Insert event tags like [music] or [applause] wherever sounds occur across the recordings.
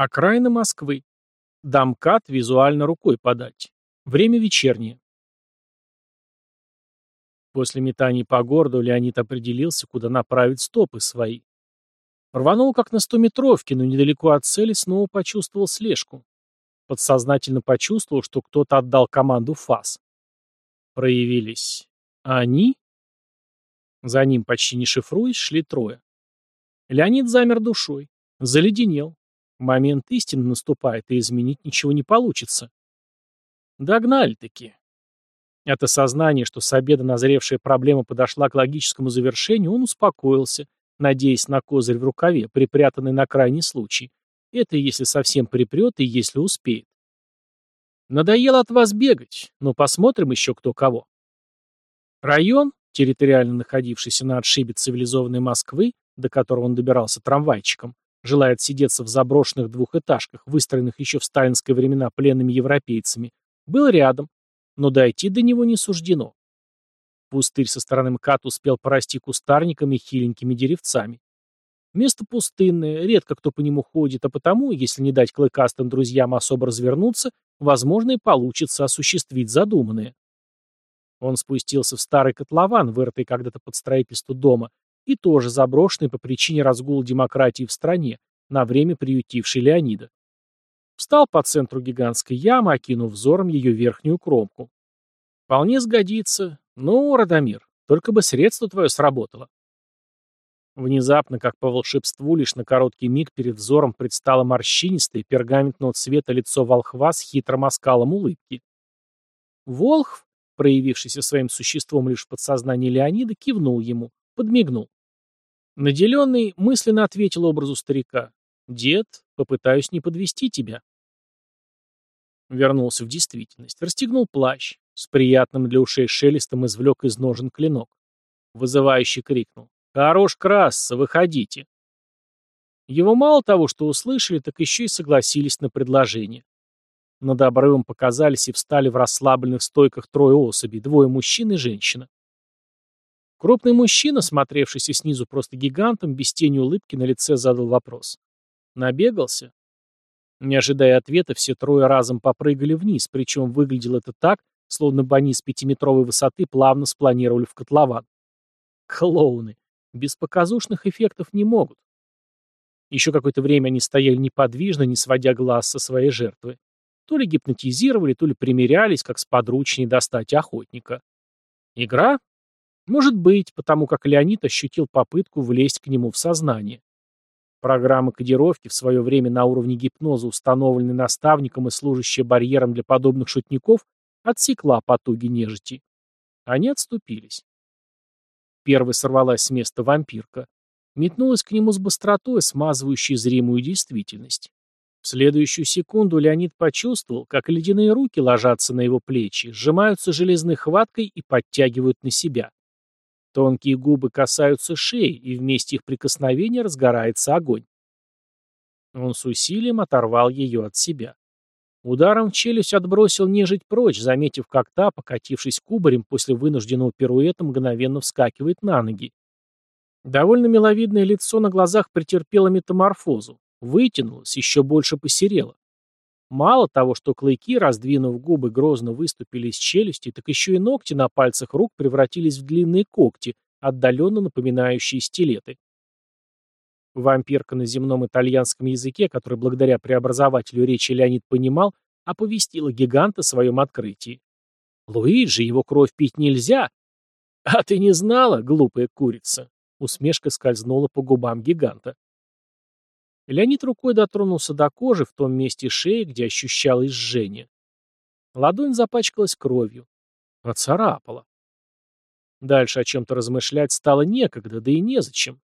Окраина Москвы. Домкат визуально рукой подать. Время вечернее. После метаний по городу Леонид определился, куда направить стопы свои. Рванул как на стометровке, но недалеко от цели снова почувствовал слежку. Подсознательно почувствовал, что кто-то отдал команду ФАС. Проявились они? За ним, почти не шифруясь, шли трое. Леонид замер душой, заледенел, Момент истины наступает, и изменить ничего не получится. Догнали-таки. От осознания, что с обеда назревшая проблема подошла к логическому завершению, он успокоился, надеясь на козырь в рукаве, припрятанный на крайний случай. Это если совсем припрет и если успеет. Надоело от вас бегать, но посмотрим еще кто кого. Район, территориально находившийся на отшибе цивилизованной Москвы, до которого он добирался трамвайчиком, желает сидеться в заброшенных двухэтажках, выстроенных еще в сталинское времена пленными европейцами, был рядом, но дойти до него не суждено. Пустырь со стороны МКАД успел порасти кустарниками и хиленькими деревцами. Место пустынное, редко кто по нему ходит, а потому, если не дать клыкастым друзьям особо развернуться, возможно и получится осуществить задуманное. Он спустился в старый котлован, вырытый когда-то под строительство дома, и тоже заброшенный по причине разгула демократии в стране, на время приютивший Леонида. Встал по центру гигантской ямы, окинув взором ее верхнюю кромку. Вполне сгодится. Ну, Радомир, только бы средство твое сработало. Внезапно, как по волшебству, лишь на короткий миг перед взором предстало морщинистое, пергаментного цвета лицо волхва с хитрым оскалом улыбки. Волхв, проявившийся своим существом лишь в подсознании Леонида, кивнул ему, подмигнул. Наделенный мысленно ответил образу старика. «Дед, попытаюсь не подвести тебя». Вернулся в действительность. Расстегнул плащ. С приятным для ушей шелестом извлек из ножен клинок. Вызывающе крикнул. «Хорош красться, выходите!» Его мало того, что услышали, так еще и согласились на предложение. Над обрывом показались и встали в расслабленных стойках трое особей, двое мужчин и женщина. Крупный мужчина, смотревшийся снизу просто гигантом, без тени улыбки на лице задал вопрос. Набегался? Не ожидая ответа, все трое разом попрыгали вниз, причем выглядело это так, словно бы они с пятиметровой высоты плавно спланировали в котлован. Клоуны. Без показушных эффектов не могут. Еще какое-то время они стояли неподвижно, не сводя глаз со своей жертвы. То ли гипнотизировали, то ли примерялись, как сподручнее достать охотника. Игра? Может быть, потому как Леонид ощутил попытку влезть к нему в сознание. Программа кодировки, в свое время на уровне гипноза установленная наставником и служащая барьером для подобных шутников, отсекла потуги нежити. Они отступились. Первой сорвалась с места вампирка. Метнулась к нему с быстротой, смазывающей зримую действительность. В следующую секунду Леонид почувствовал, как ледяные руки ложатся на его плечи, сжимаются железной хваткой и подтягивают на себя. Тонкие губы касаются шеи, и вместе их прикосновения разгорается огонь. Он с усилием оторвал ее от себя. Ударом в челюсть отбросил нежить прочь, заметив, как та, покатившись кубарем после вынужденного пируэта, мгновенно вскакивает на ноги. Довольно миловидное лицо на глазах претерпело метаморфозу, вытянулось, еще больше посерело. Мало того, что клыки, раздвинув губы, грозно выступили из челюсти, так еще и ногти на пальцах рук превратились в длинные когти, отдаленно напоминающие стилеты. Вампирка на земном итальянском языке, который благодаря преобразователю речи Леонид понимал, оповестила гиганта о своем открытии. «Луиджи, его кровь пить нельзя!» «А ты не знала, глупая курица!» Усмешка скользнула по губам гиганта. Леонид рукой дотронулся до кожи в том месте шеи, где ощущалось жжение. Ладонь запачкалась кровью. Оцарапала. Дальше о чем-то размышлять стало некогда, да и незачем.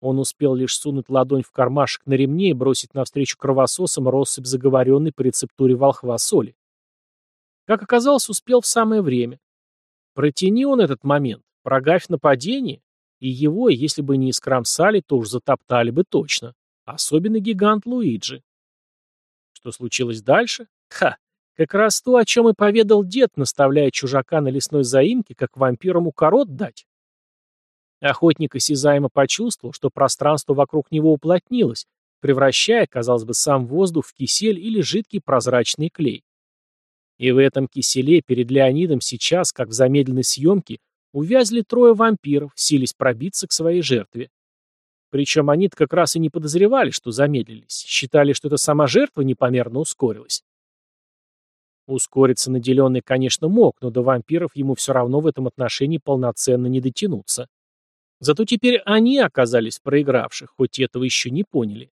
Он успел лишь сунуть ладонь в кармашек на ремне и бросить навстречу кровососам россыпь заговоренной по рецептуре волхва соли. Как оказалось, успел в самое время. Протяни он этот момент, прогавь нападение, и его, если бы не искромсали, то уж затоптали бы точно. Особенно гигант Луиджи. Что случилось дальше? Ха! Как раз то, о чем и поведал дед, наставляя чужака на лесной заимке, как вампирам укорот дать. Охотник осязаемо почувствовал, что пространство вокруг него уплотнилось, превращая, казалось бы, сам воздух в кисель или жидкий прозрачный клей. И в этом киселе перед Леонидом сейчас, как в замедленной съемке, увязли трое вампиров, сились пробиться к своей жертве. Причем они-то как раз и не подозревали, что замедлились, считали, что это сама жертва непомерно ускорилась. Ускориться наделенный, конечно, мог, но до вампиров ему все равно в этом отношении полноценно не дотянуться. Зато теперь они оказались проигравших, хоть этого еще не поняли.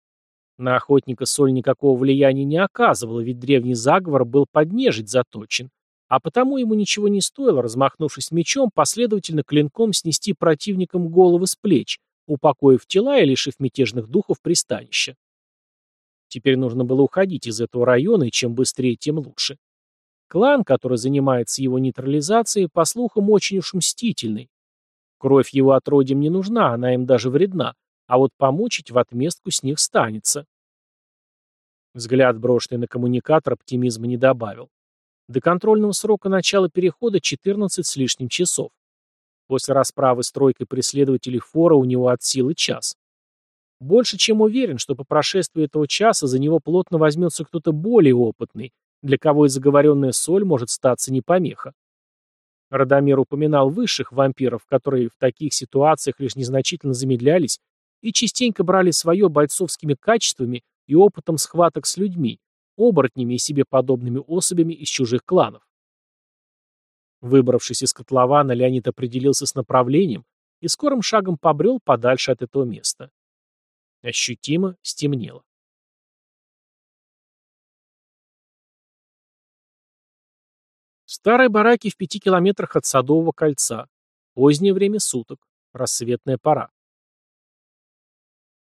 На охотника соль никакого влияния не оказывала, ведь древний заговор был поднежить заточен, а потому ему ничего не стоило, размахнувшись мечом, последовательно клинком снести противникам головы с плеч, упокоив тела и лишив мятежных духов пристанища. Теперь нужно было уходить из этого района, и чем быстрее, тем лучше. Клан, который занимается его нейтрализацией, по слухам, очень уж мстительный. Кровь его отродьям не нужна, она им даже вредна, а вот помучить в отместку с них станется. Взгляд, брошенный на коммуникатор, оптимизма не добавил. До контрольного срока начала перехода 14 с лишним часов. После расправы с тройкой преследователей фора у него от силы час. Больше чем уверен, что по прошествии этого часа за него плотно возьмется кто-то более опытный, для кого и заговоренная соль может статься не помеха. Радомир упоминал высших вампиров, которые в таких ситуациях лишь незначительно замедлялись и частенько брали свое бойцовскими качествами и опытом схваток с людьми, оборотнями и себе подобными особями из чужих кланов. Выбравшись из котлована, Леонид определился с направлением и скорым шагом побрел подальше от этого места. Ощутимо стемнело. Старые бараки в пяти километрах от Садового кольца. Позднее время суток. Рассветная пора.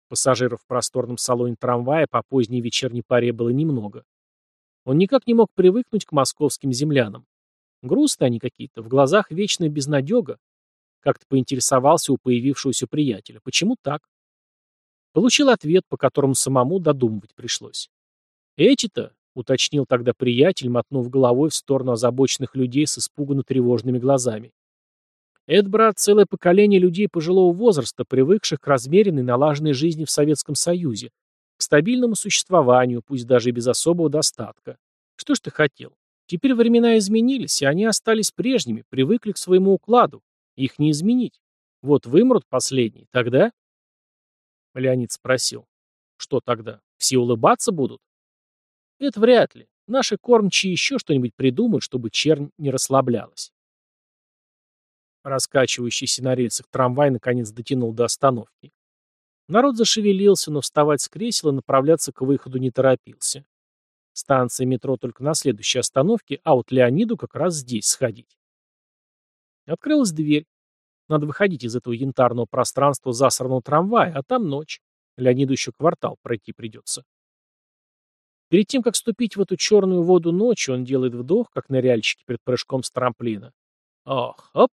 Пассажиров в просторном салоне трамвая по поздней вечерней паре было немного. Он никак не мог привыкнуть к московским землянам. Грустные они какие-то, в глазах вечная безнадега. Как-то поинтересовался у появившегося приятеля. Почему так? Получил ответ, по которому самому додумывать пришлось. Эти-то, уточнил тогда приятель, мотнув головой в сторону озабоченных людей с испуганно-тревожными глазами. Это, брат, целое поколение людей пожилого возраста, привыкших к размеренной налаженной жизни в Советском Союзе, к стабильному существованию, пусть даже и без особого достатка. Что ж ты хотел? Теперь времена изменились, и они остались прежними, привыкли к своему укладу. Их не изменить. Вот вымрут последние, тогда... Леонид спросил. Что тогда? Все улыбаться будут? Это вряд ли. Наши кормчие еще что-нибудь придумают, чтобы чернь не расслаблялась. Раскачивающийся на рельсах трамвай наконец дотянул до остановки. Народ зашевелился, но вставать с кресела и направляться к выходу не торопился. Станция метро только на следующей остановке, а вот Леониду как раз здесь сходить. Открылась дверь. Надо выходить из этого янтарного пространства засранного трамвая, а там ночь. Леониду еще квартал пройти придется. Перед тем, как ступить в эту черную воду ночи, он делает вдох, как ныряльщики перед прыжком с трамплина. Ох, оп,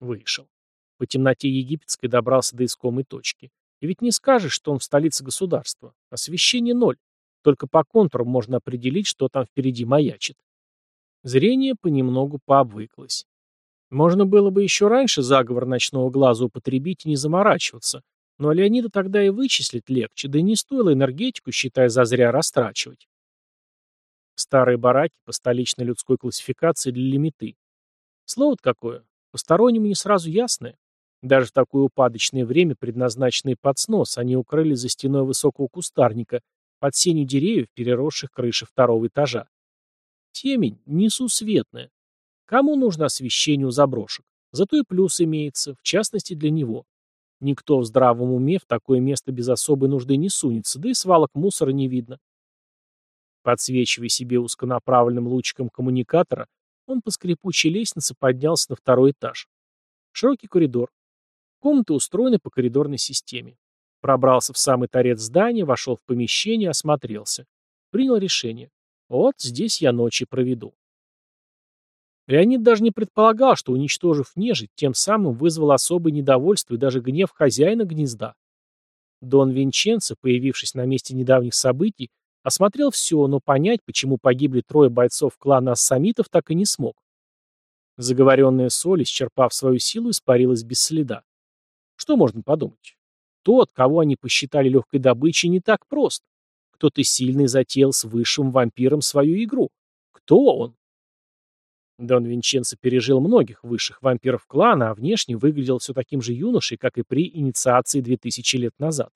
Вышел. По темноте египетской добрался до искомой точки. И ведь не скажешь, что он в столице государства. Освещение ноль. Только по контуру можно определить, что там впереди маячит. Зрение понемногу пообвыклось. Можно было бы еще раньше заговор ночного глаза употребить и не заморачиваться, но Леонида тогда и вычислить легче, да и не стоило энергетику, считая зазря, растрачивать. Старые бараки по столичной людской классификации для лимиты. Слово какое, Постороннему не сразу ясное. Даже в такое упадочное время, предназначенное под снос, они укрылись за стеной высокого кустарника, под сенью деревьев, переросших крыши второго этажа. Темень несусветная. Кому нужно освещение у заброшек? Зато и плюс имеется, в частности для него. Никто в здравом уме в такое место без особой нужды не сунется, да и свалок мусора не видно. Подсвечивая себе узконаправленным лучиком коммуникатора, он по скрипучей лестнице поднялся на второй этаж. Широкий коридор. Комнаты устроены по коридорной системе. Пробрался в самый торец здания, вошел в помещение, осмотрелся. Принял решение. Вот здесь я ночи проведу. Леонид даже не предполагал, что, уничтожив нежить, тем самым вызвал особое недовольство и даже гнев хозяина гнезда. Дон Винченцо, появившись на месте недавних событий, Осмотрел все, но понять, почему погибли трое бойцов клана ассамитов, так и не смог. Заговоренная соль, исчерпав свою силу, испарилась без следа. Что можно подумать? Тот, кого они посчитали легкой добычей, не так прост. Кто-то сильный затеял с высшим вампиром свою игру. Кто он? Дон Винченцо пережил многих высших вампиров клана, а внешне выглядел все таким же юношей, как и при инициации 2000 лет назад.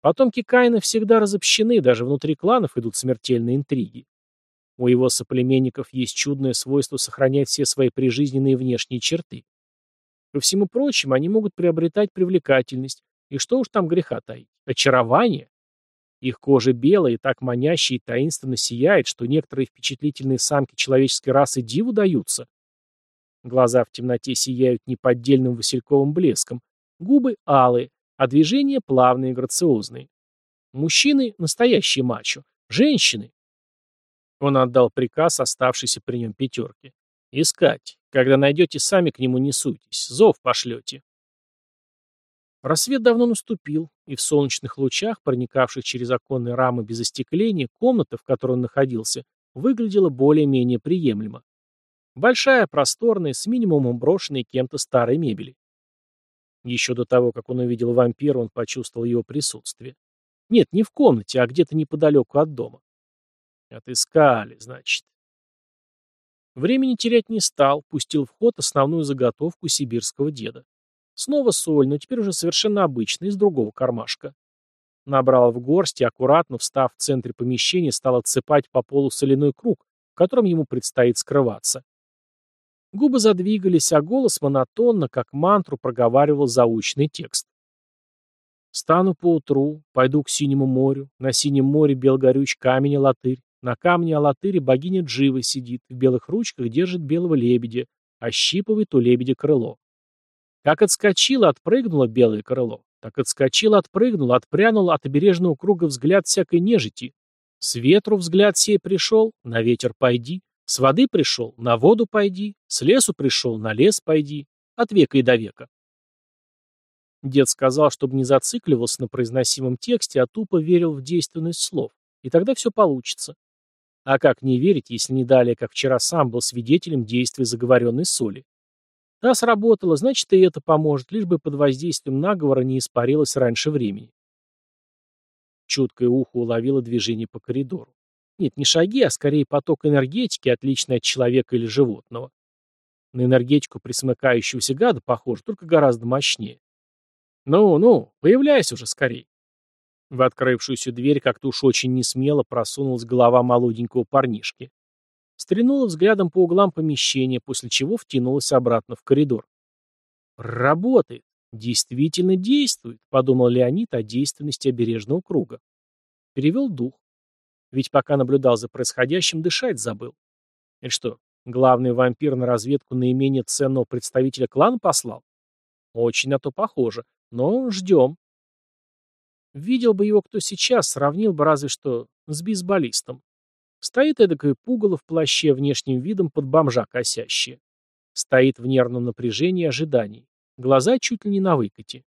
Потомки Каина всегда разобщены, даже внутри кланов идут смертельные интриги. У его соплеменников есть чудное свойство сохранять все свои прижизненные внешние черты. Ко всему прочему, они могут приобретать привлекательность, и что уж там греха таить, очарование. Их кожа белая и так маняще и таинственно сияет, что некоторые впечатлительные самки человеческой расы диву даются. Глаза в темноте сияют неподдельным васильковым блеском, губы алые, а движения плавные и грациозные. Мужчины – настоящие мачо, женщины. Он отдал приказ оставшейся при нем пятерке. «Искать. Когда найдете, сами к нему не суйтесь. Зов пошлете». Рассвет давно наступил, и в солнечных лучах, проникавших через оконные рамы без остекления, комната, в которой он находился, выглядела более-менее приемлемо. Большая, просторная, с минимумом брошенной кем-то старой мебели. Еще до того, как он увидел вампира, он почувствовал его присутствие. Нет, не в комнате, а где-то неподалеку от дома. Отыскали, значит. Времени терять не стал, пустил в ход основную заготовку сибирского деда. Снова соль, но теперь уже совершенно обычная, из другого кармашка. Набрал в горсть и, аккуратно встав в центре помещения, стал отсыпать по полу соляной круг, в котором ему предстоит скрываться. Губы задвигались, а голос монотонно, как мантру, проговаривал заучный текст. «Стану поутру, пойду к синему морю, на синем море бел горюч камень латырь, на камне Алатыре богиня Джива сидит, в белых ручках держит белого лебедя, ощипывает у лебедя крыло. Как отскочило, отпрыгнуло белое крыло, так отскочило, отпрыгнуло, отпрянуло от обережного круга взгляд всякой нежити. С ветру взгляд сей пришел, на ветер пойди, с воды пришел, на воду пойди, с лесу пришел, на лес пойди, от века и до века. Дед сказал, чтобы не зацикливался на произносимом тексте, а тупо верил в действенность слов, и тогда все получится. А как не верить, если не далее, как вчера сам был свидетелем действия заговоренной соли? Та сработала, значит и это поможет, лишь бы под воздействием наговора не испарилось раньше времени. Чуткое ухо уловило движение по коридору. Нет, не шаги, а скорее поток энергетики, отличный от человека или животного. На энергетику присмыкающегося гада похож, только гораздо мощнее. Ну-ну, появляйся уже скорей. В открывшуюся дверь как-то уж очень несмело просунулась голова молоденького парнишки. Стрянула взглядом по углам помещения, после чего втянулась обратно в коридор. «Работает! Действительно действует!» — подумал Леонид о действенности обережного круга. Перевел дух. Ведь пока наблюдал за происходящим, дышать забыл. И что, главный вампир на разведку наименее ценного представителя клана послал? Очень на то похоже. Но ждем. Видел бы его кто сейчас, сравнил бы разве что с бейсболистом. Стоит эдакое пугало в плаще внешним видом под бомжа косящее. Стоит в нервном напряжении ожиданий. Глаза чуть ли не на выкате.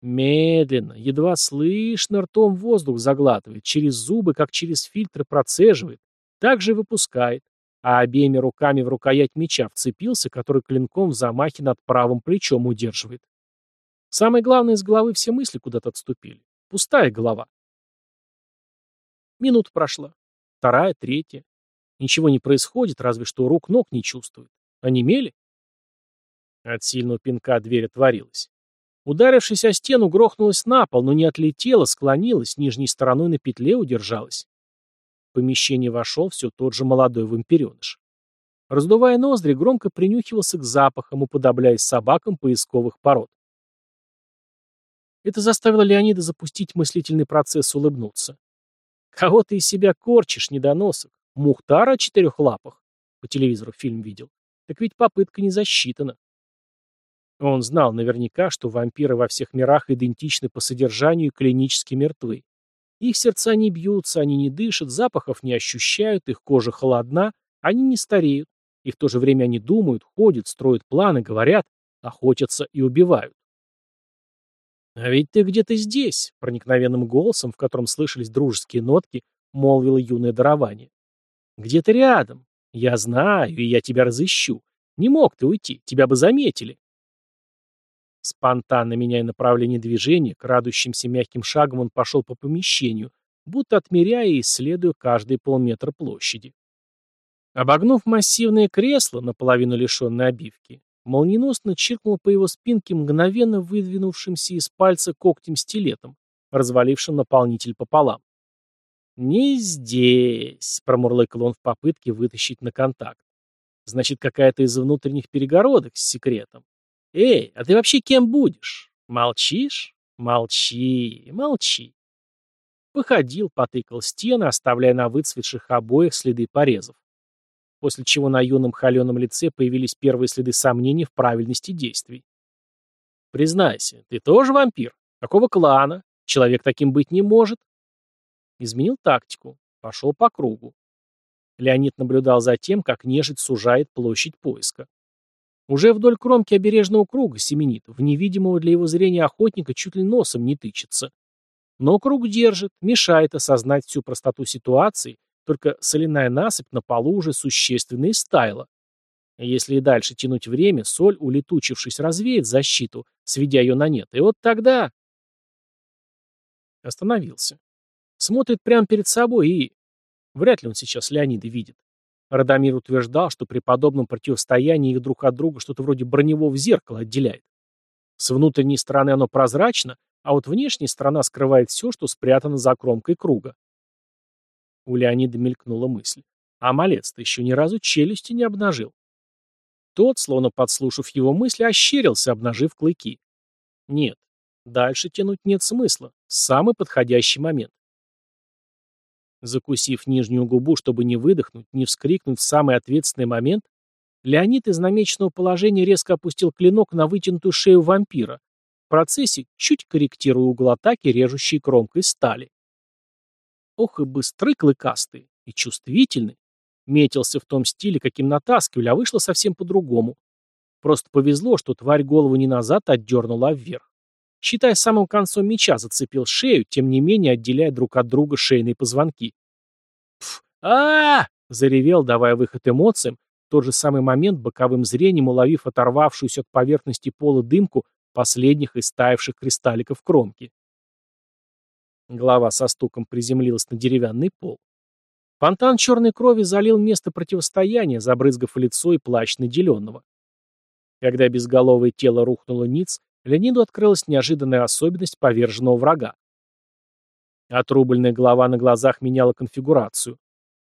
Медленно, едва слышно, ртом воздух заглатывает, через зубы, как через фильтры процеживает, так же выпускает, а обеими руками в рукоять меча вцепился, который клинком в замахе над правым плечом удерживает. Самое главное, из головы все мысли куда-то отступили. Пустая голова. Минута прошла. Вторая, третья. Ничего не происходит, разве что рук-ног не чувствует. Онемели? От сильного пинка дверь отворилась. Ударившись о стену, грохнулась на пол, но не отлетела, склонилась, нижней стороной на петле удержалась. В помещение вошел все тот же молодой вампиреныш. Раздувая ноздри, громко принюхивался к запахам, уподобляясь собакам поисковых пород. Это заставило Леонида запустить мыслительный процесс улыбнуться. Кого ты из себя корчишь, недоносок? Мухтара о четырех лапах? По телевизору фильм видел. Так ведь попытка не засчитана. Он знал наверняка, что вампиры во всех мирах идентичны по содержанию и клинически мертвы. Их сердца не бьются, они не дышат, запахов не ощущают, их кожа холодна, они не стареют. И в то же время они думают, ходят, строят планы, говорят, охотятся и убивают. «А ведь ты где-то здесь», — проникновенным голосом, в котором слышались дружеские нотки, молвило юное дарование. «Где-то рядом. Я знаю, и я тебя разыщу. Не мог ты уйти, тебя бы заметили». Спонтанно меняя направление движения, крадущимся мягким шагом он пошел по помещению, будто отмеряя и исследуя каждый полметра площади. Обогнув массивное кресло, наполовину лишенное обивки, молниеносно чиркнул по его спинке мгновенно выдвинувшимся из пальца когтем-стилетом, развалившим наполнитель пополам. «Не здесь», — промурлыкал он в попытке вытащить на контакт. «Значит, какая-то из внутренних перегородок с секретом. Эй, а ты вообще кем будешь? Молчишь? Молчи, молчи». Походил, потыкал стены, оставляя на выцветших обоях следы порезов. После чего на юном холеном лице появились первые следы сомнений в правильности действий. «Признайся, ты тоже вампир? Какого клана? Человек таким быть не может?» Изменил тактику. Пошел по кругу. Леонид наблюдал за тем, как нежить сужает площадь поиска. Уже вдоль кромки обережного круга семенит, в невидимого для его зрения охотника чуть ли носом не тычется. Но круг держит, мешает осознать всю простоту ситуации, только соляная насыпь на полу уже существенно истаяла. Если и дальше тянуть время, соль, улетучившись, развеет защиту, сведя ее на нет. И вот тогда... Остановился. Смотрит прямо перед собой и... Вряд ли он сейчас Леонида видит. Радомир утверждал, что при подобном противостоянии их друг от друга что-то вроде броневого зеркала отделяет. С внутренней стороны оно прозрачно, а вот внешняя сторона скрывает все, что спрятано за кромкой круга. У Леонида мелькнула мысль. А малец-то еще ни разу челюсти не обнажил. Тот, словно подслушав его мысли, ощерился, обнажив клыки. Нет, дальше тянуть нет смысла. Самый подходящий момент. Закусив нижнюю губу, чтобы не выдохнуть, не вскрикнуть в самый ответственный момент, Леонид из намеченного положения резко опустил клинок на вытянутую шею вампира, в процессе чуть корректируя угол атаки, режущей кромкой стали. Ох и быстрый клыкастый, и чувствительный. Метился в том стиле, каким натаскивали, а вышло совсем по-другому. Просто повезло, что тварь голову не назад отдернула, а вверх. Считай, самым концом меча зацепил шею, тем не менее отделяя друг от друга шейные позвонки. «Пф! а, -а, заревел, давая выход эмоциям, в тот же самый момент боковым зрением уловив оторвавшуюся от поверхности пола дымку последних истаявших кристалликов кромки. Голова со стуком приземлилась на деревянный пол. Фонтан черной крови залил место противостояния, забрызгав лицо и плащ наделенного. Когда безголовое тело рухнуло ниц, Леониду открылась неожиданная особенность поверженного врага. Отрубленная голова на глазах меняла конфигурацию.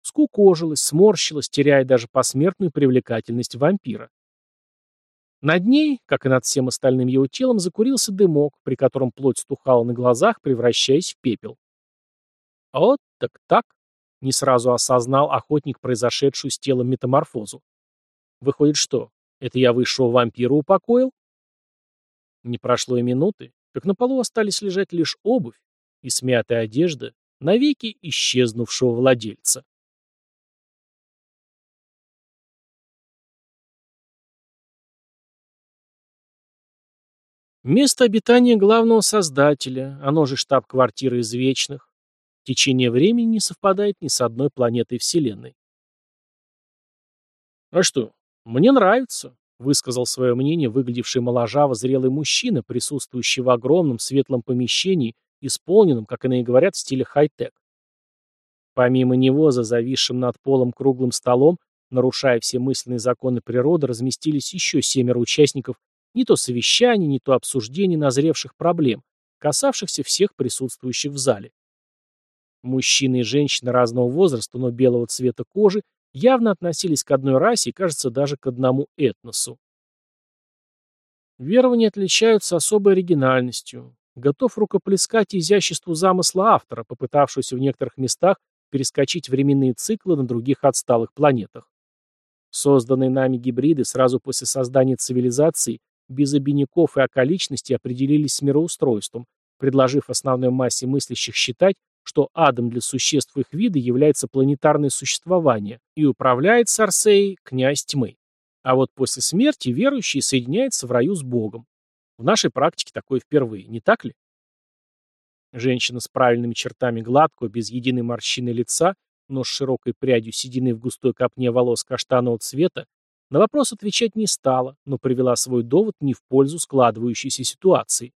Скукожилась, сморщилась, теряя даже посмертную привлекательность вампира. Над ней, как и над всем остальным его телом, закурился дымок, при котором плоть стухала на глазах, превращаясь в пепел. Вот так так, не сразу осознал охотник произошедшую с телом метаморфозу. Выходит, что, это я высшего вампира упокоил? Не прошло и минуты, как на полу остались лежать лишь обувь и смятая одежда навеки исчезнувшего владельца. Место обитания главного создателя, оно же штаб-квартира извечных, течение времени не совпадает ни с одной планетой Вселенной. А что, мне нравится, высказал свое мнение выглядевший моложаво зрелый мужчина, присутствующий в огромном светлом помещении, исполненном, как иные говорят, в стиле хай-тек. Помимо него, за зависшим над полом круглым столом, нарушая все мысленные законы природы, разместились еще семеро участников не то совещаний, не то обсуждений назревших проблем, касавшихся всех присутствующих в зале. Мужчины и женщины разного возраста, но белого цвета кожи, явно относились к одной расе и, кажется, даже к одному этносу. Верования отличаются особой оригинальностью. Готов рукоплескать изяществу замысла автора, попытавшегося в некоторых местах перескочить временные циклы на других отсталых планетах. Созданные нами гибриды сразу после создания цивилизации без обиняков и околичностей определились с мироустройством, предложив основной массе мыслящих считать, что адом для существ их вида является планетарное существование и управляет Сарсеей князь тьмы. А вот после смерти верующий соединяется в раю с Богом. В нашей практике такое впервые, не так ли? Женщина с правильными чертами гладкого, без единой морщины лица, но с широкой прядью седины в густой копне волос каштанового цвета, На вопрос отвечать не стала, но привела свой довод не в пользу складывающейся ситуации.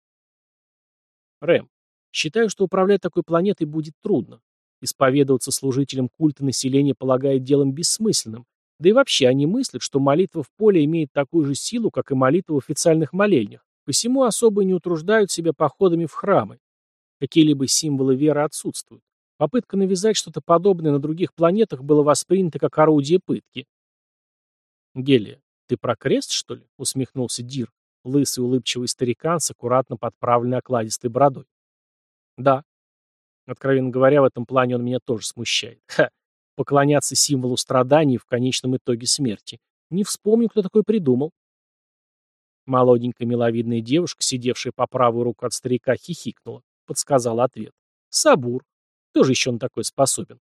Рэм, считаю, что управлять такой планетой будет трудно. Исповедоваться служителям культа населения полагает делом бессмысленным, да и вообще они мыслят, что молитва в поле имеет такую же силу, как и молитва в официальных молельнях, посему особо не утруждают себя походами в храмы. Какие-либо символы веры отсутствуют. Попытка навязать что-то подобное на других планетах была воспринята как орудие пытки. «Гелия, ты про крест, что ли?» — усмехнулся Дир, лысый улыбчивый старикан с аккуратно подправленной окладистой бородой. «Да». Откровенно говоря, в этом плане он меня тоже смущает. Ха! Поклоняться символу страданий в конечном итоге смерти. Не вспомню, кто такой придумал. Молоденькая миловидная девушка, сидевшая по правую руку от старика, хихикнула. Подсказала ответ. Сабур. Кто же еще на такой способен?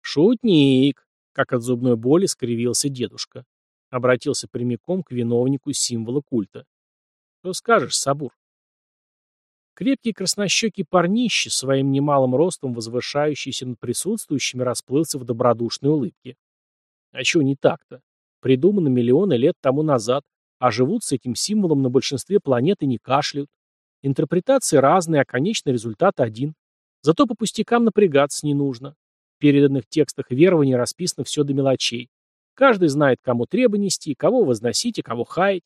Шутник. Как от зубной боли скривился дедушка. Обратился прямиком к виновнику символа культа. Что скажешь, Сабур? Крепкий краснощекий парнище, своим немалым ростом возвышающийся над присутствующими, расплылся в добродушной улыбке. А чего не так-то? Придумано миллионы лет тому назад, а живут с этим символом на большинстве планет и не кашляют. Интерпретации разные, а конечный результат один. Зато по пустякам напрягаться не нужно. Переданных текстах верования расписано все до мелочей. Каждый знает, кому треба нести, кого возносить и кого хаять.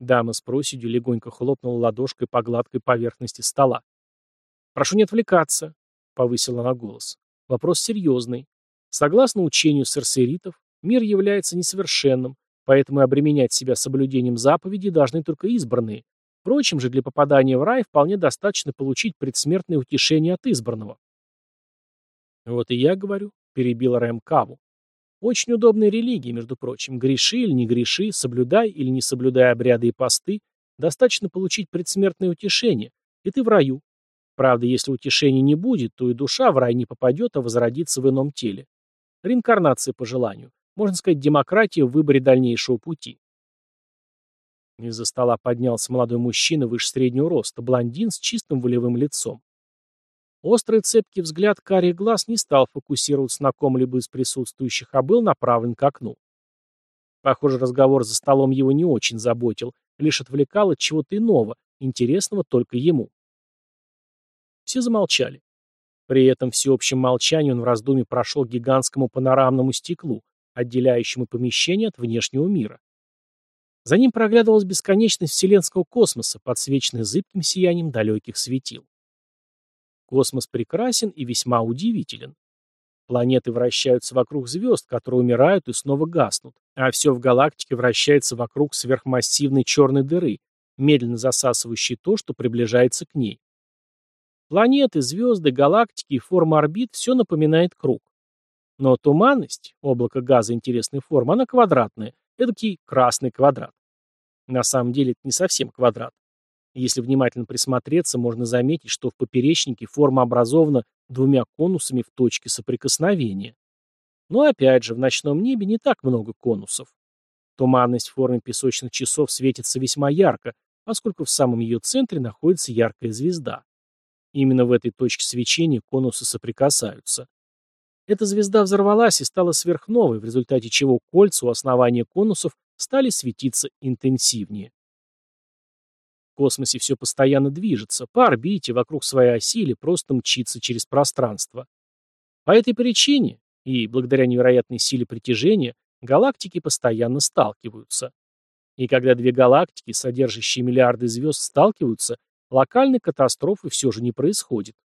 Дама с проседью легонько хлопнула ладошкой по гладкой поверхности стола. «Прошу не отвлекаться», — повысила она голос. «Вопрос серьезный. Согласно учению сарсеритов, мир является несовершенным, поэтому обременять себя соблюдением заповедей должны только избранные. Впрочем же, для попадания в рай вполне достаточно получить предсмертное утешение от избранного». «Вот и я говорю», — перебила Рэм Каву. Очень удобная религия, между прочим. Греши или не греши, соблюдай или не соблюдай обряды и посты, достаточно получить предсмертное утешение, и ты в раю. Правда, если утешения не будет, то и душа в рай не попадет, а возродится в ином теле. Реинкарнация по желанию. Можно сказать, демократия в выборе дальнейшего пути. Из-за стола поднялся молодой мужчина выше среднего роста, блондин с чистым волевым лицом. Острый цепкий взгляд карих глаз не стал фокусироваться на ком-либо из присутствующих, а был направлен к окну. Похоже, разговор за столом его не очень заботил, лишь отвлекал от чего-то иного, интересного только ему. Все замолчали. При этом всеобщем молчании он в раздумье прошел к гигантскому панорамному стеклу, отделяющему помещение от внешнего мира. За ним проглядывалась бесконечность вселенского космоса, подсвеченная зыбким сиянием далеких светил. Космос прекрасен и весьма удивителен. Планеты вращаются вокруг звезд, которые умирают и снова гаснут, а все в галактике вращается вокруг сверхмассивной черной дыры, медленно засасывающей то, что приближается к ней. Планеты, звезды, галактики и форма орбит – все напоминает круг. Но туманность, облако газа интересной формы, она квадратная, эдакий красный квадрат. На самом деле это не совсем квадрат. Если внимательно присмотреться, можно заметить, что в поперечнике форма образована двумя конусами в точке соприкосновения. Но опять же, в ночном небе не так много конусов. Туманность в форме песочных часов светится весьма ярко, поскольку в самом ее центре находится яркая звезда. Именно в этой точке свечения конусы соприкасаются. Эта звезда взорвалась и стала сверхновой, в результате чего кольца у основания конусов стали светиться интенсивнее космосе все постоянно движется, по орбите, вокруг своей оси или просто мчится через пространство. По этой причине, и благодаря невероятной силе притяжения, галактики постоянно сталкиваются. И когда две галактики, содержащие миллиарды звезд, сталкиваются, локальной катастрофы все же не происходит.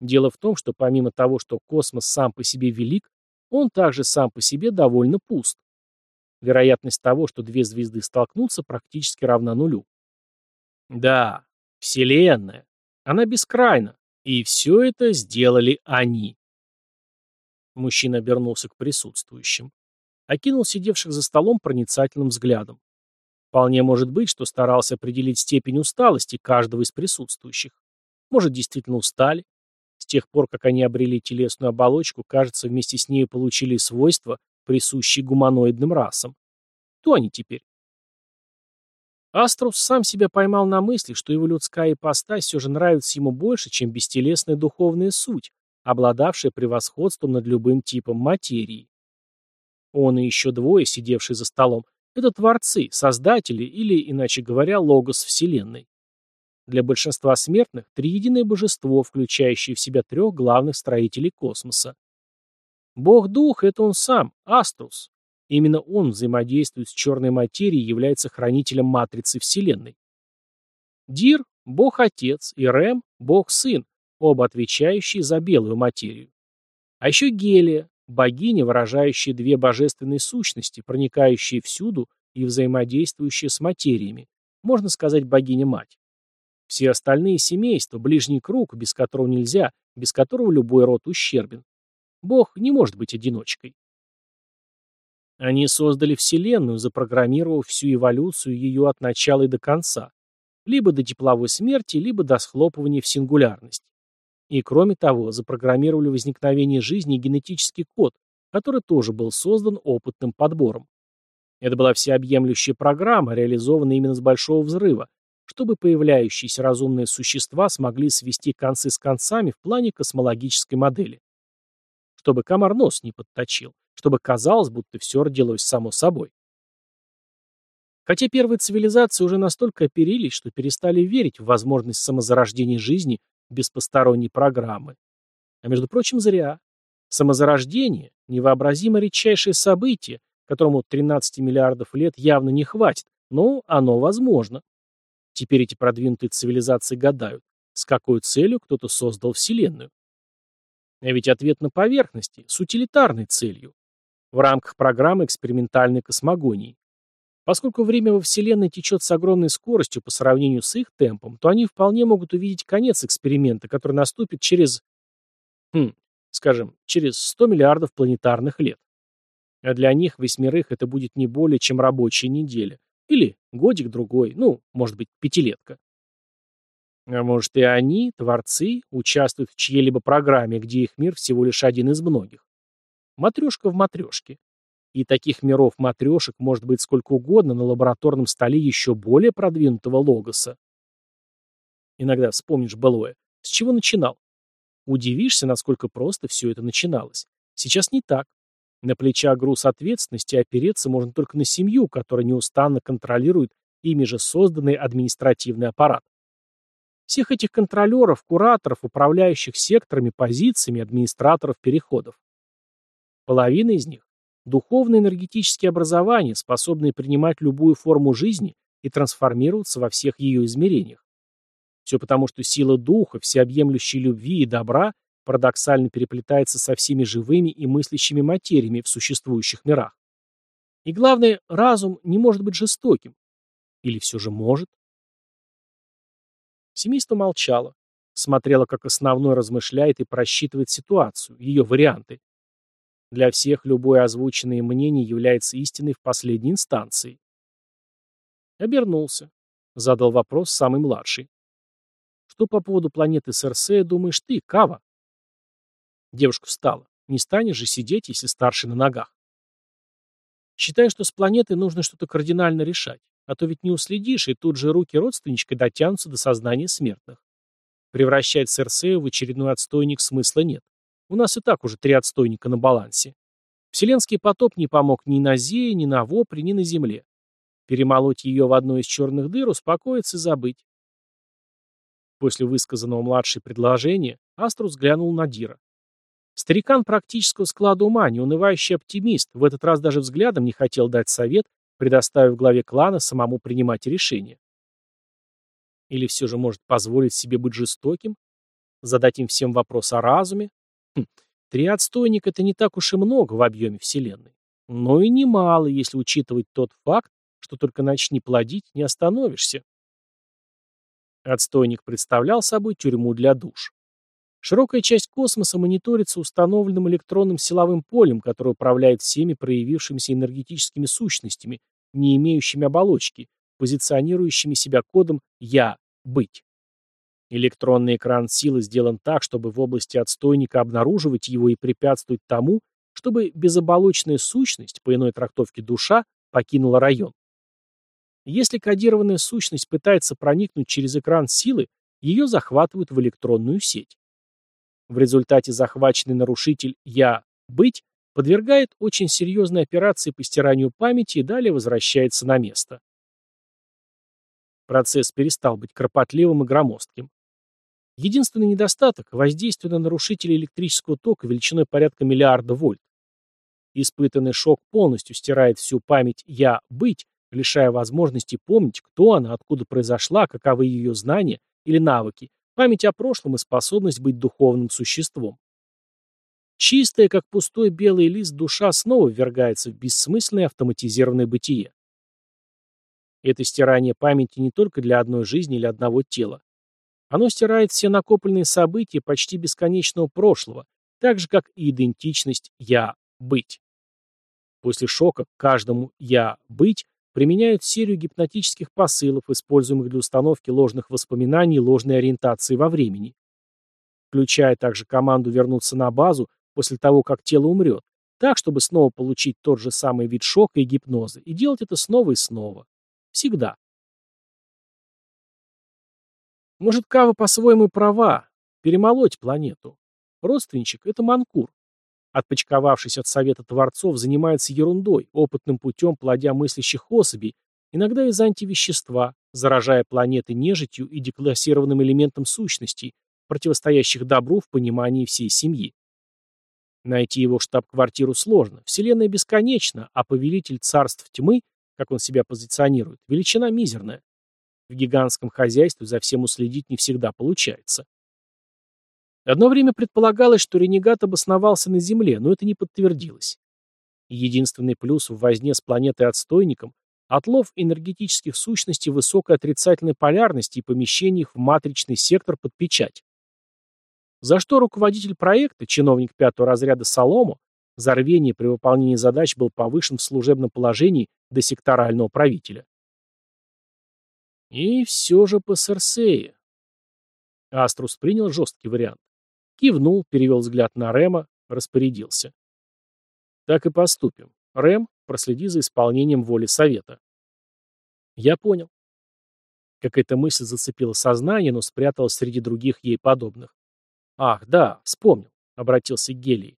Дело в том, что помимо того, что космос сам по себе велик, он также сам по себе довольно пуст. Вероятность того, что две звезды столкнутся, практически равна нулю. Да, Вселенная. Она бескрайна. И все это сделали они. Мужчина обернулся к присутствующим. Окинул сидевших за столом проницательным взглядом. Вполне может быть, что старался определить степень усталости каждого из присутствующих. Может, действительно устали. С тех пор, как они обрели телесную оболочку, кажется, вместе с ней получили свойства, присущие гуманоидным расам. Кто они теперь? Аструс сам себя поймал на мысли, что его людская ипостась все же нравится ему больше, чем бестелесная духовная суть, обладавшая превосходством над любым типом материи. Он и еще двое, сидевшие за столом, это творцы, создатели или, иначе говоря, логос Вселенной. Для большинства смертных – триединое божество, включающее в себя трех главных строителей космоса. Бог-дух – это он сам, Аструс. Именно он взаимодействует с черной материей и является хранителем матрицы Вселенной. Дир – бог-отец, и Рэм – бог-сын, оба отвечающие за белую материю. А еще Гелия – богиня, выражающая две божественные сущности, проникающие всюду и взаимодействующие с материями, можно сказать богиня-мать. Все остальные семейства, ближний круг, без которого нельзя, без которого любой род ущербен. Бог не может быть одиночкой. Они создали Вселенную, запрограммировав всю эволюцию ее от начала и до конца, либо до тепловой смерти, либо до схлопывания в сингулярность. И кроме того, запрограммировали возникновение жизни и генетический код, который тоже был создан опытным подбором. Это была всеобъемлющая программа, реализованная именно с Большого Взрыва, чтобы появляющиеся разумные существа смогли свести концы с концами в плане космологической модели. Чтобы комар нос не подточил, чтобы казалось, будто все родилось само собой. Хотя первые цивилизации уже настолько оперились, что перестали верить в возможность самозарождения жизни без посторонней программы. А между прочим, зря. Самозарождение – невообразимо редчайшее событие, которому 13 миллиардов лет явно не хватит, но оно возможно. Теперь эти продвинутые цивилизации гадают, с какой целью кто-то создал Вселенную. А ведь ответ на поверхности, с утилитарной целью, в рамках программы экспериментальной космогонии. Поскольку время во Вселенной течет с огромной скоростью по сравнению с их темпом, то они вполне могут увидеть конец эксперимента, который наступит через, хм, скажем, через 100 миллиардов планетарных лет. А для них, восьмерых, это будет не более, чем рабочая неделя. Или годик-другой, ну, может быть, пятилетка. А может и они, творцы, участвуют в чьей-либо программе, где их мир всего лишь один из многих. Матрешка в матрешке. И таких миров-матрешек может быть сколько угодно на лабораторном столе еще более продвинутого логоса. Иногда вспомнишь былое. С чего начинал? Удивишься, насколько просто все это начиналось. Сейчас не так. На плечах груз ответственности опереться можно только на семью, которая неустанно контролирует ими же созданный административный аппарат. Всех этих контролеров, кураторов, управляющих секторами, позициями, администраторов переходов. Половина из них – духовно-энергетические образования, способные принимать любую форму жизни и трансформироваться во всех ее измерениях. Все потому, что сила духа, всеобъемлющей любви и добра парадоксально переплетается со всеми живыми и мыслящими материями в существующих мирах. И главное, разум не может быть жестоким. Или все же может? Семейство молчало, смотрело, как основной размышляет и просчитывает ситуацию, ее варианты. Для всех любое озвученное мнение является истиной в последней инстанции. Обернулся. Задал вопрос самый младший. Что по поводу планеты Серсея думаешь ты, Кава? Девушка встала. Не станешь же сидеть, если старший на ногах. Считаю, что с планетой нужно что-то кардинально решать. А то ведь не уследишь, и тут же руки родственничка дотянутся до сознания смертных. Превращать Серсею в очередной отстойник смысла нет. У нас и так уже три отстойника на балансе. Вселенский потоп не помог ни на Зее, ни на Вопре, ни на Земле. Перемолоть ее в одну из черных дыр, успокоиться и забыть. После высказанного младшей предложения Аструс глянул на Дира. Старикан практического склада ума, неунывающий оптимист, в этот раз даже взглядом не хотел дать совет, предоставив главе клана самому принимать решения. Или все же может позволить себе быть жестоким? Задать им всем вопрос о разуме? Хм, три отстойника — это не так уж и много в объеме Вселенной. Но и немало, если учитывать тот факт, что только начни плодить, не остановишься. Отстойник представлял собой тюрьму для душ. Широкая часть космоса мониторится установленным электронным силовым полем, которое управляет всеми проявившимися энергетическими сущностями, не имеющими оболочки, позиционирующими себя кодом «Я – быть». Электронный экран силы сделан так, чтобы в области отстойника обнаруживать его и препятствовать тому, чтобы безоболочная сущность, по иной трактовке душа, покинула район. Если кодированная сущность пытается проникнуть через экран силы, ее захватывают в электронную сеть. В результате захваченный нарушитель «я» быть подвергает очень серьезной операции по стиранию памяти и далее возвращается на место. Процесс перестал быть кропотливым и громоздким. Единственный недостаток – воздействие на нарушители электрического тока величиной порядка миллиарда вольт. Испытанный шок полностью стирает всю память «я-быть», лишая возможности помнить, кто она, откуда произошла, каковы ее знания или навыки, память о прошлом и способность быть духовным существом. Чистая, как пустой белый лист, душа снова ввергается в бессмысленное автоматизированное бытие. Это стирание памяти не только для одной жизни или одного тела. Оно стирает все накопленные события почти бесконечного прошлого, так же, как и идентичность «я-быть». После шока каждому «я-быть» применяют серию гипнотических посылов, используемых для установки ложных воспоминаний и ложной ориентации во времени. Включая также команду вернуться на базу после того, как тело умрет, так, чтобы снова получить тот же самый вид шока и гипноза, и делать это снова и снова. Всегда. Может, Кава по-своему права. Перемолоть планету. Родственничек — это Манкур. Отпочковавшись от совета творцов, занимается ерундой, опытным путем плодя мыслящих особей, иногда из антивещества, заражая планеты нежитью и деклассированным элементом сущностей, противостоящих добру в понимании всей семьи. Найти его штаб-квартиру сложно, вселенная бесконечна, а повелитель царств тьмы, как он себя позиционирует, величина мизерная. В гигантском хозяйстве за всем уследить не всегда получается. Одно время предполагалось, что ренегат обосновался на Земле, но это не подтвердилось. Единственный плюс в возне с планетой-отстойником – отлов энергетических сущностей высокой отрицательной полярности и помещение их в матричный сектор под печать. За что руководитель проекта, чиновник пятого разряда Солому, за рвение при выполнении задач был повышен в служебном положении до секторального правителя. И все же по Серсее. Аструс принял жесткий вариант. Кивнул, перевел взгляд на Рема, распорядился. Так и поступим. Рэм, проследи за исполнением воли совета. Я понял. Какая-то мысль зацепила сознание, но спряталась среди других ей подобных. Ах, да, вспомнил, обратился к Гелии.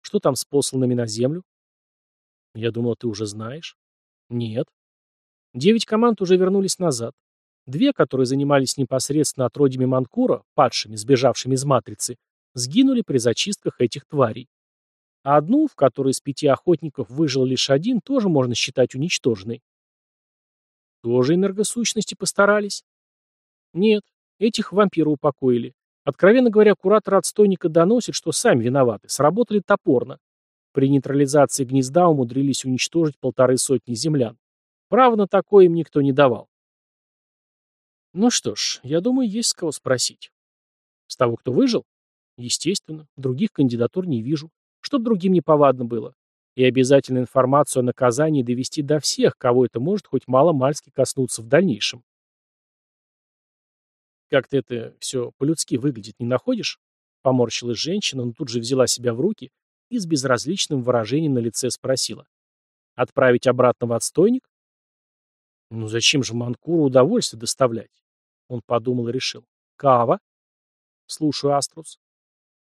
Что там с посланными на землю? Я думал, ты уже знаешь. Нет. Девять команд уже вернулись назад. Две, которые занимались непосредственно отродьями Манкура, падшими, сбежавшими из Матрицы, сгинули при зачистках этих тварей. А одну, в которой из пяти охотников выжил лишь один, тоже можно считать уничтоженной. Тоже энергосущности постарались? Нет, этих вампиры упокоили. Откровенно говоря, куратор отстойника доносит, что сами виноваты, сработали топорно. При нейтрализации гнезда умудрились уничтожить полторы сотни землян. Право на такое им никто не давал. Ну что ж, я думаю, есть с кого спросить. С того, кто выжил? Естественно, других кандидатур не вижу. Чтоб другим не повадно было. И обязательно информацию о наказании довести до всех, кого это может хоть мало-мальски коснуться в дальнейшем. Как-то это все по-людски выглядит, не находишь? Поморщилась женщина, но тут же взяла себя в руки и с безразличным выражением на лице спросила. Отправить обратно в отстойник? Ну зачем же Манкуру удовольствие доставлять? Он подумал и решил. Кава? Слушаю, Аструс.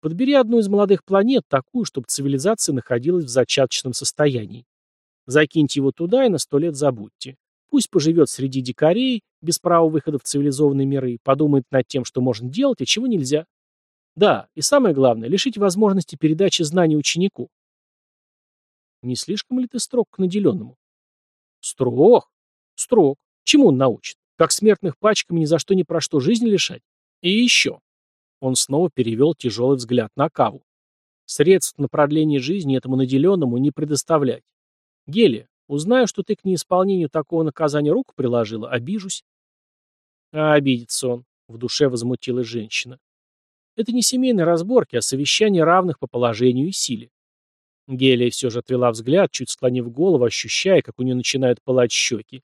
Подбери одну из молодых планет, такую, чтобы цивилизация находилась в зачаточном состоянии. Закиньте его туда и на сто лет забудьте. Пусть поживет среди дикарей, без права выхода в цивилизованные миры, подумает над тем, что можно делать, а чего нельзя. Да, и самое главное, лишить возможности передачи знаний ученику. Не слишком ли ты строг к наделенному? Строг? Строг. Чему он научит? Как смертных пачками ни за что ни про что жизнь лишать? И еще. Он снова перевел тяжелый взгляд на Каву. Средств на продление жизни этому наделенному не предоставлять. Гелия, узнаю, что ты к неисполнению такого наказания руку приложила, обижусь. А обидится он, в душе возмутилась женщина. Это не семейные разборки, а совещание равных по положению и силе. Гелия все же отвела взгляд, чуть склонив голову, ощущая, как у нее начинают пылать щеки.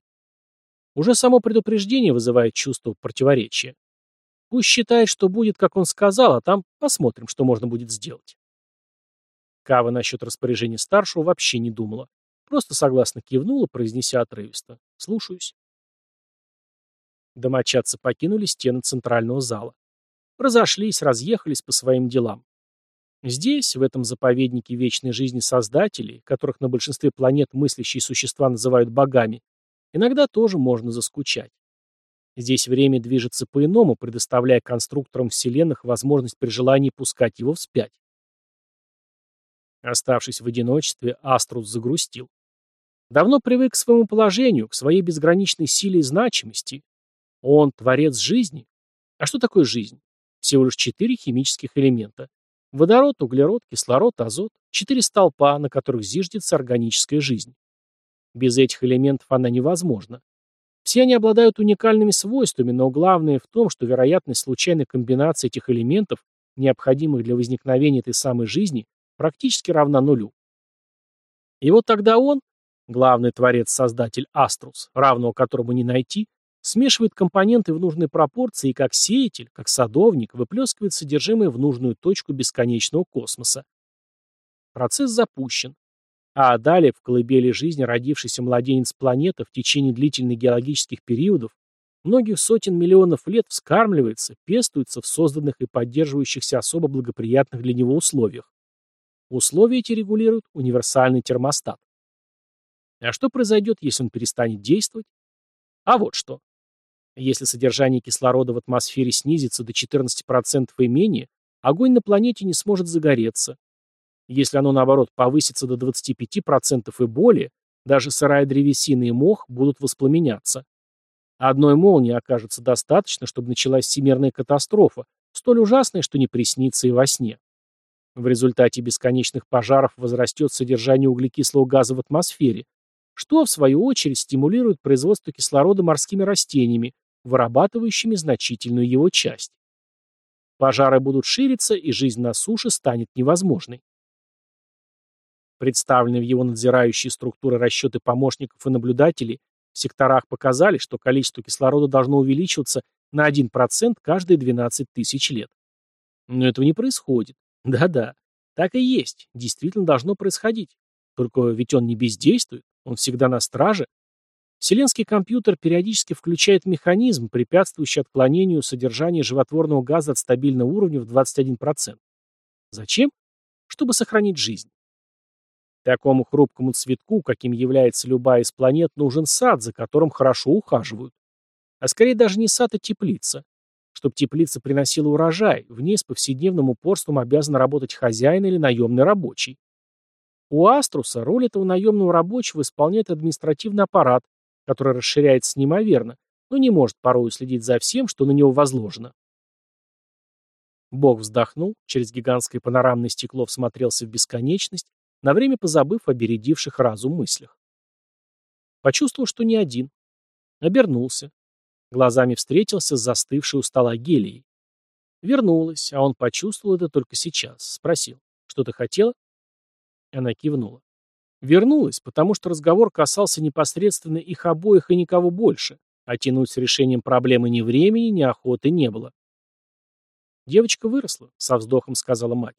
Уже само предупреждение вызывает чувство противоречия. Пусть считает, что будет, как он сказал, а там посмотрим, что можно будет сделать. Кава насчет распоряжения старшего вообще не думала. Просто согласно кивнула, произнеся отрывисто. «Слушаюсь». Домочадцы покинули стены центрального зала. Разошлись, разъехались по своим делам. Здесь, в этом заповеднике вечной жизни создателей, которых на большинстве планет мыслящие существа называют богами, иногда тоже можно заскучать. Здесь время движется по-иному, предоставляя конструкторам вселенных возможность при желании пускать его вспять. Оставшись в одиночестве, Аструс загрустил. Давно привык к своему положению, к своей безграничной силе и значимости. Он — творец жизни. А что такое жизнь? Всего лишь четыре химических элемента. Водород, углерод, кислород, азот. Четыре столпа, на которых зиждется органическая жизнь. Без этих элементов она невозможна. Все они обладают уникальными свойствами, но главное в том, что вероятность случайной комбинации этих элементов, необходимых для возникновения этой самой жизни, практически равна нулю. И вот тогда он, главный творец-создатель Аструс, равного которому не найти, смешивает компоненты в нужной пропорции и как сеятель, как садовник, выплескивает содержимое в нужную точку бесконечного космоса. Процесс запущен. А далее в колыбели жизни родившийся младенец планеты в течение длительных геологических периодов многих сотен миллионов лет вскармливается, пестуется в созданных и поддерживающихся особо благоприятных для него условиях. Условия эти регулирует универсальный термостат. А что произойдет, если он перестанет действовать? А вот что. Если содержание кислорода в атмосфере снизится до 14% и менее, огонь на планете не сможет загореться. Если оно, наоборот, повысится до 25% и более, даже сырая древесина и мох будут воспламеняться. Одной молнии окажется достаточно, чтобы началась всемирная катастрофа, столь ужасная, что не приснится и во сне. В результате бесконечных пожаров возрастет содержание углекислого газа в атмосфере, что, в свою очередь, стимулирует производство кислорода морскими растениями, вырабатывающими значительную его часть. Пожары будут шириться, и жизнь на суше станет невозможной. Представленные в его надзирающие структуры расчеты помощников и наблюдателей в секторах показали, что количество кислорода должно увеличиваться на 1% каждые 12 тысяч лет. Но этого не происходит. [laughs] Да-да, так и есть, действительно должно происходить. Только ведь он не бездействует, он всегда на страже. Вселенский компьютер периодически включает механизм, препятствующий отклонению содержания животворного газа от стабильного уровня в 21%. Зачем? Чтобы сохранить жизнь. Такому хрупкому цветку, каким является любая из планет, нужен сад, за которым хорошо ухаживают. А скорее даже не сад, а теплица. Чтобы теплица приносила урожай, в ней с повседневным упорством обязан работать хозяин или наемный рабочий. У Аструса роль этого наемного рабочего исполняет административный аппарат, который расширяется неимоверно, но не может порою следить за всем, что на него возложено. Бог вздохнул, через гигантское панорамное стекло всмотрелся в бесконечность, на время позабыв о бередивших разум мыслях. Почувствовал, что не один. Обернулся. Глазами встретился с застывшей у стола Гелией. Вернулась, а он почувствовал это только сейчас. Спросил, что ты хотела? Она кивнула. Вернулась, потому что разговор касался непосредственно их обоих и никого больше, а тянуть с решением проблемы ни времени, ни охоты не было. Девочка выросла, со вздохом сказала мать.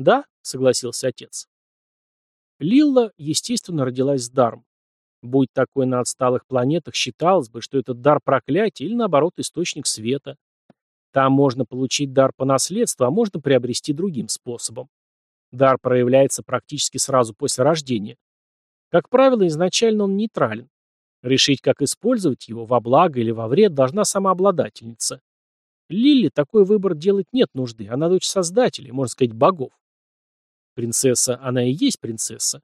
Да, согласился отец. Лилла, естественно, родилась с даром. Будь такой на отсталых планетах, считалось бы, что это дар проклятия или, наоборот, источник света. Там можно получить дар по наследству, а можно приобрести другим способом. Дар проявляется практически сразу после рождения. Как правило, изначально он нейтрален. Решить, как использовать его, во благо или во вред, должна сама обладательница. Лилли такой выбор делать нет нужды, она дочь создателей, можно сказать, богов. Принцесса, она и есть принцесса.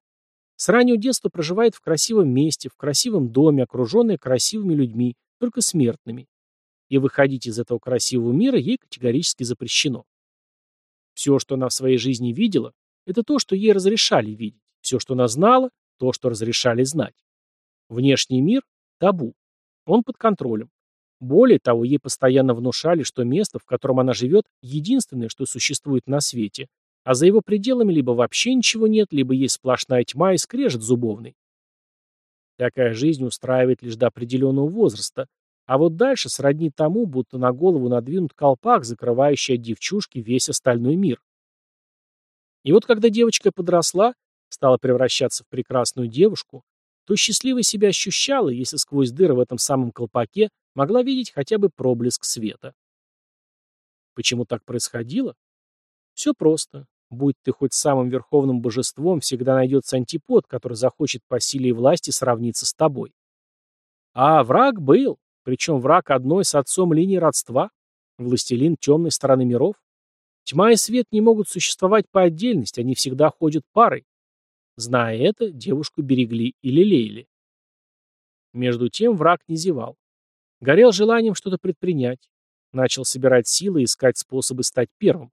С раннего детства проживает в красивом месте, в красивом доме, окруженная красивыми людьми, только смертными. И выходить из этого красивого мира ей категорически запрещено. Все, что она в своей жизни видела, это то, что ей разрешали видеть. Все, что она знала, то, что разрешали знать. Внешний мир – табу. Он под контролем. Более того, ей постоянно внушали, что место, в котором она живет, единственное, что существует на свете, а за его пределами либо вообще ничего нет, либо есть сплошная тьма и скрежет зубовный. Такая жизнь устраивает лишь до определенного возраста, а вот дальше сродни тому, будто на голову надвинут колпак, закрывающий от девчушки весь остальной мир. И вот когда девочка подросла, стала превращаться в прекрасную девушку, то счастливой себя ощущала, если сквозь дыры в этом самом колпаке могла видеть хотя бы проблеск света. Почему так происходило? Все просто. Будь ты хоть самым верховным божеством, всегда найдется антипод, который захочет по силе и власти сравниться с тобой. А враг был, причем враг одной с отцом линии родства, властелин темной стороны миров. Тьма и свет не могут существовать по отдельности, они всегда ходят парой. Зная это, девушку берегли и лелеяли. Между тем враг не зевал. Горел желанием что-то предпринять. Начал собирать силы и искать способы стать первым.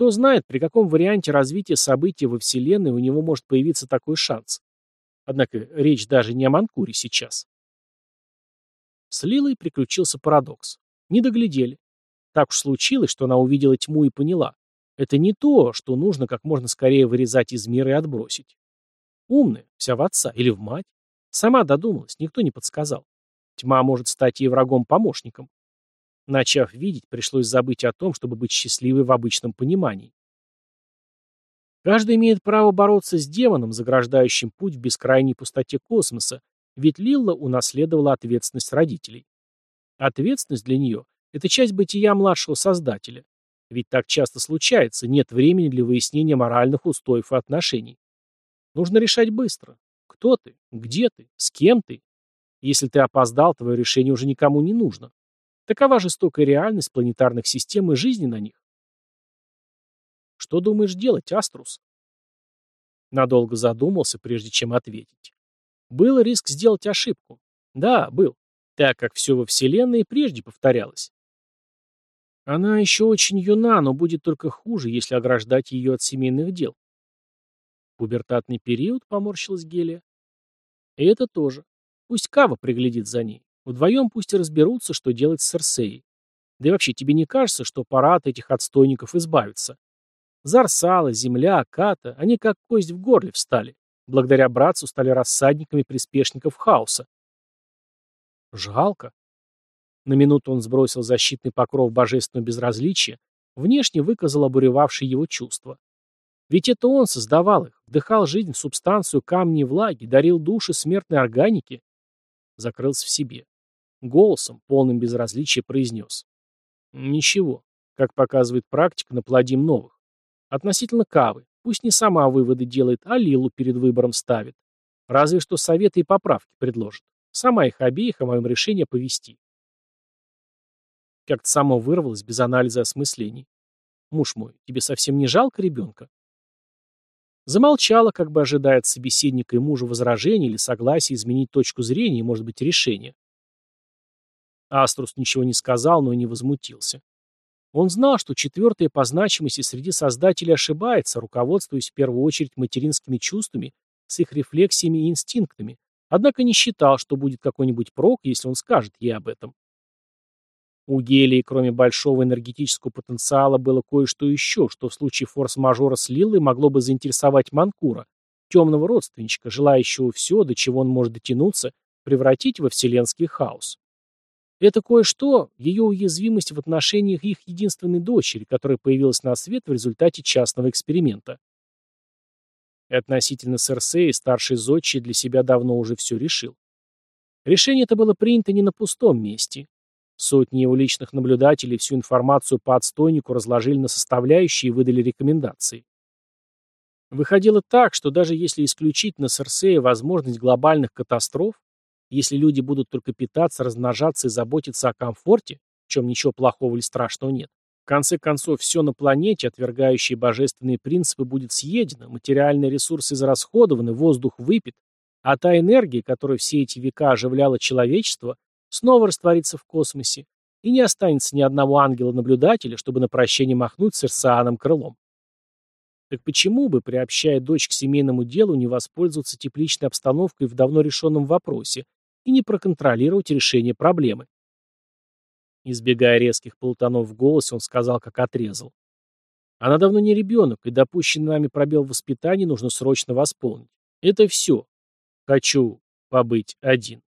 Кто знает, при каком варианте развития событий во Вселенной у него может появиться такой шанс. Однако речь даже не о Манкуре сейчас. С Лилой приключился парадокс. Не доглядели. Так уж случилось, что она увидела тьму и поняла. Это не то, что нужно как можно скорее вырезать из мира и отбросить. Умная, вся в отца или в мать. Сама додумалась, никто не подсказал. Тьма может стать ей врагом-помощником. Начав видеть, пришлось забыть о том, чтобы быть счастливой в обычном понимании. Каждый имеет право бороться с демоном, заграждающим путь в бескрайней пустоте космоса, ведь Лилла унаследовала ответственность родителей. Ответственность для нее – это часть бытия младшего создателя. Ведь так часто случается, нет времени для выяснения моральных устоев и отношений. Нужно решать быстро. Кто ты? Где ты? С кем ты? Если ты опоздал, твое решение уже никому не нужно. Такова жестокая реальность планетарных систем и жизни на них. Что думаешь делать, Аструс? Надолго задумался, прежде чем ответить. Был риск сделать ошибку. Да, был, так как все во Вселенной прежде повторялось. Она еще очень юна, но будет только хуже, если ограждать ее от семейных дел. Пубертатный период, поморщилась Гелия. И это тоже. Пусть Кава приглядит за ней. Вдвоем пусть и разберутся, что делать с Серсеей. Да и вообще, тебе не кажется, что пора от этих отстойников избавиться? Зарсала, земля, Ката, они как кость в горле встали. Благодаря братцу стали рассадниками приспешников хаоса. Жалко. На минуту он сбросил защитный покров божественного безразличия, внешне выказал обуревавшие его чувства. Ведь это он создавал их, вдыхал жизнь в субстанцию камней и влаги, дарил души смертной органики. Закрылся в себе. Голосом, полным безразличия, произнес. Ничего. Как показывает практика, наплодим новых. Относительно кавы. Пусть не сама выводы делает, а Лилу перед выбором ставит. Разве что советы и поправки предложит. Сама их обеих о моем решении повести. Как-то само вырвалось без анализа осмыслений. Муж мой, тебе совсем не жалко ребенка? Замолчала, как бы ожидая от собеседника и мужа возражения или согласия изменить точку зрения и, может быть, решение. Аструс ничего не сказал, но и не возмутился. Он знал, что четвертое по значимости среди создателей ошибается, руководствуясь в первую очередь материнскими чувствами, с их рефлексиями и инстинктами, однако не считал, что будет какой-нибудь прок, если он скажет ей об этом. У Гелии, кроме большого энергетического потенциала, было кое-что еще, что в случае форс-мажора с Лилой могло бы заинтересовать Манкура, темного родственничка, желающего все, до чего он может дотянуться, превратить во вселенский хаос. Это кое-что, ее уязвимость в отношениях их единственной дочери, которая появилась на свет в результате частного эксперимента. И относительно Серсеи старший зодчий для себя давно уже все решил. Решение это было принято не на пустом месте. Сотни его личных наблюдателей всю информацию по отстойнику разложили на составляющие и выдали рекомендации. Выходило так, что даже если исключить на Серсея возможность глобальных катастроф, если люди будут только питаться, размножаться и заботиться о комфорте, в чем ничего плохого или страшного нет, в конце концов все на планете, отвергающие божественные принципы, будет съедено, материальные ресурсы израсходованы, воздух выпит, а та энергия, которая все эти века оживляла человечество, снова растворится в космосе, и не останется ни одного ангела-наблюдателя, чтобы на прощение махнуть серсааном крылом. Так почему бы, приобщая дочь к семейному делу, не воспользоваться тепличной обстановкой в давно решенном вопросе и не проконтролировать решение проблемы. Избегая резких полутонов в голосе, он сказал, как отрезал. Она давно не ребенок, и допущенный нами пробел в воспитании нужно срочно восполнить. Это все. Хочу побыть один.